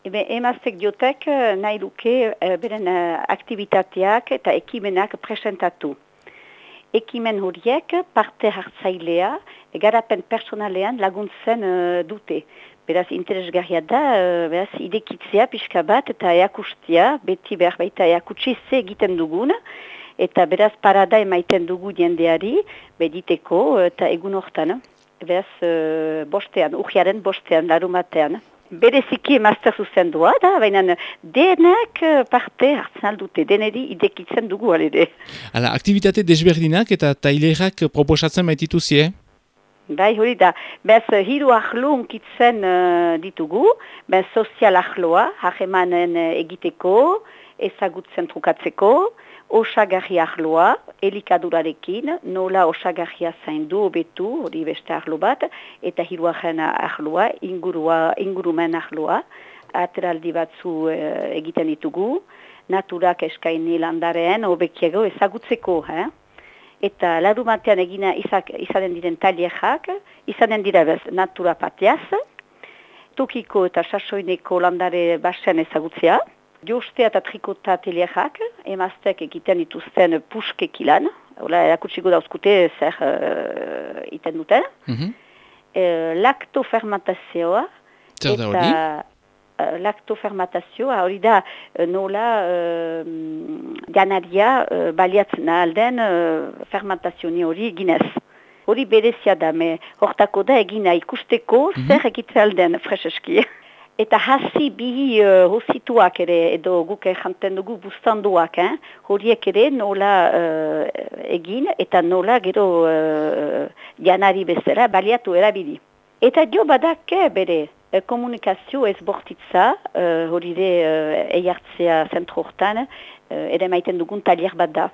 Ebe, emaztek diotek eh, nahi duke uh, beren uh, aktivitateak eta ekimenak presentatu. Ekimen horiek parte hartzailea, garapen personalean laguntzen uh, dute. Beraz, interesgarria da, uh, beraz, idekitzea pixka bat eta eakustia, beti behar baita eakutsi egiten dugun, eta beraz parada emaiten dugu jendeari, bediteko eta egun hortan. Beraz, bostean, urgiaren bostean, larumatean bereziki emazter zuzendua da, baina denak eh, parte hartzen aldute, deneri idekitzen dugu alede. Hala, aktivitate desberdinak eta tailerak proposatzen maitituzie? Bai, hori da, bez hiru ahlo unkitzen uh, ditugu, bez sozial ahloa, hagemanen uh, egiteko, ezagutzen trukatzeko, osagarri ahloa, elikadurarekin, nola osagarria zaindu obetu, hori beste ahlo bat, eta hiruaren ahloa, ingurua, ingurumen ahloa, ateraldi batzu e, egiten ditugu, naturak eskaini landaren obekiego ezagutzeko, eh? Eta ladu batean egina izak, izanen diren talierak, izanen dira bez natura patiaz, tokiko eta sasoineko landare basen ezagutzea, Jostea eta trikota teleak, emaztek egiten dituzten puskek ilan, hola, erakutsiko dauzkute zer uh, iten duten. Mm -hmm. uh, laktofermatazioa, eta uh, laktofermatazioa, hori da nola uh, ganaria uh, baliatzen alden uh, fermatazioni hori ginez. Hori berezia da, me hortako da egina ikusteko mm -hmm. zer egitzen alden freseski. Eta hasi bihi uh, hosituak ere, edo guk janten dugu bustanduak, eh? horiek ere nola uh, egin eta nola gero uh, janari bezala baliatu erabili. Eta jo badak bere komunikazio ez bortitza, uh, hori de uh, eiartzea zentro hortan, uh, ere maiten dugun talier bat da.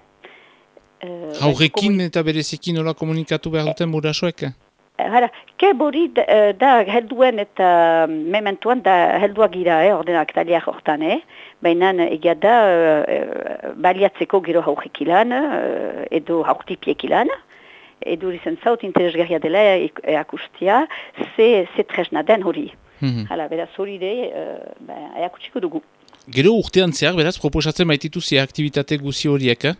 Uh, Haurekin eta berezekin nola komunikatu behar duten burasoek? Hala, kebori da, eh, da helduen eta mementuan da helduak gira, eh, ordenak taliak hortan, eh? Baina egia da uh, baliatzeko gero haukik ilan, edo hauktipiek ilan. Edo izan zaut interesgarria dela eakustia, ze, ze tresna den hori. Mm -hmm. Hala, beraz hori de, uh, eakutsiko dugu. Gero urtean zehar, beraz, proposatzen maititu ze aktivitate guzi horiek, eh?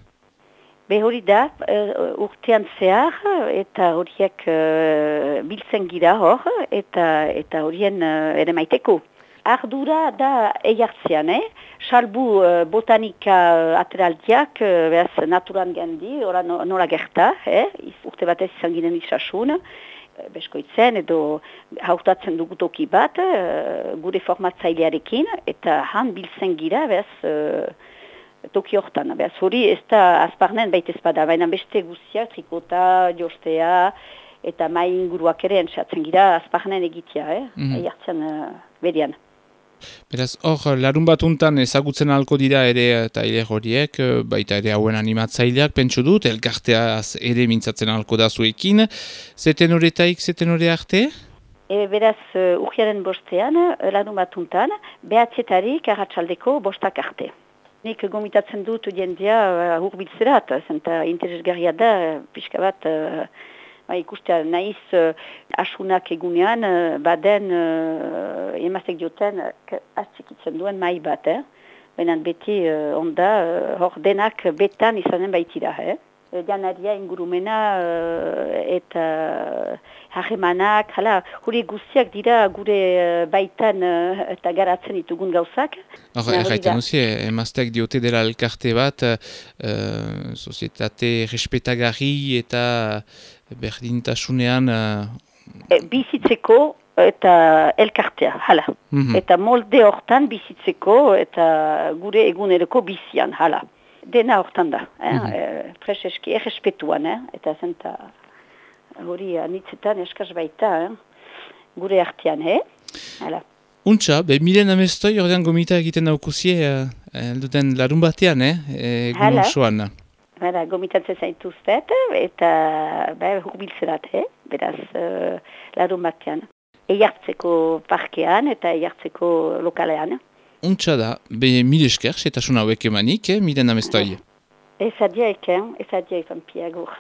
Be hori da, uh, urtean zehar, eta horiek uh, biltzen gira hor, eta eta horien uh, ere maiteko. Ardura da eiartzean, eh? Salbu uh, botanika ateraldiak, uh, behaz naturan gendi, ora nola gerta, eh? urte batez izan ginen izasun, beskoitzen edo hautatzen dugutoki bat, gure formatzailearekin, eta han biltzen gira, behaz, toki hortan. Beaz, hori ez da azparnen baita ezpada, baina beste guzia, trikota, jostea, eta mai inguruak ere entzatzen gira azparnen egitea, eh? Mm -hmm. Eartzen uh, berian. Beraz, hor, larun bat untan ezagutzen alko dira ere eta ere horiek, baita ere hauen animatzaileak, pentsu dut, elkarteaz ere mintzatzen alko da zuekin. Zeten horretaik, zeten horre arte? E, beraz, uh, urgiaren bostean, larun bat untan, behatzetarik arratsaldeko bostak arte. Nik gomitatzen dut jendea uh, hurbiltzerat, zenta interesgarria da, pixka bat, uh, ba, ikustea nahiz uh, asunak egunean, uh, baden uh, emazek dioten uh, duen mai bat, eh? Benan beti uh, onda, uh, hor denak betan izanen baitira, eh? Janaria ingurumena uh, eta hagemanak, hala, hori guztiak dira gure baitan eta garatzen ditugun gauzak. Hor, erraiten duzi, emazteak diote dela elkarte bat, uh, sozietate respetagarri eta berdintasunean... Uh... bizitzeko eta elkartea, hala. Mm Eta molde hortan bizitzeko eta gure egunereko bizian, hala dena hortan da, eh? mm -hmm. freseski, errespetuan, eh? eta zenta hori anitzetan eskaz baita, eh? gure artean, eh? Hala. Untxa, be, milen amestoi ordean gomita egiten daukuzie, uh, duten larun batean, eh? E, Hala. Hala, gomitatzen zaituztet, eta be, hurbiltzerat, eh? beraz, uh, larun batean. Eiartzeko parkean eta eiartzeko lokalean. Untsa da, be mil esker, setasun hauek emanik, eh, miren amestoi. Ez adiaik, ez adiaik, piagur.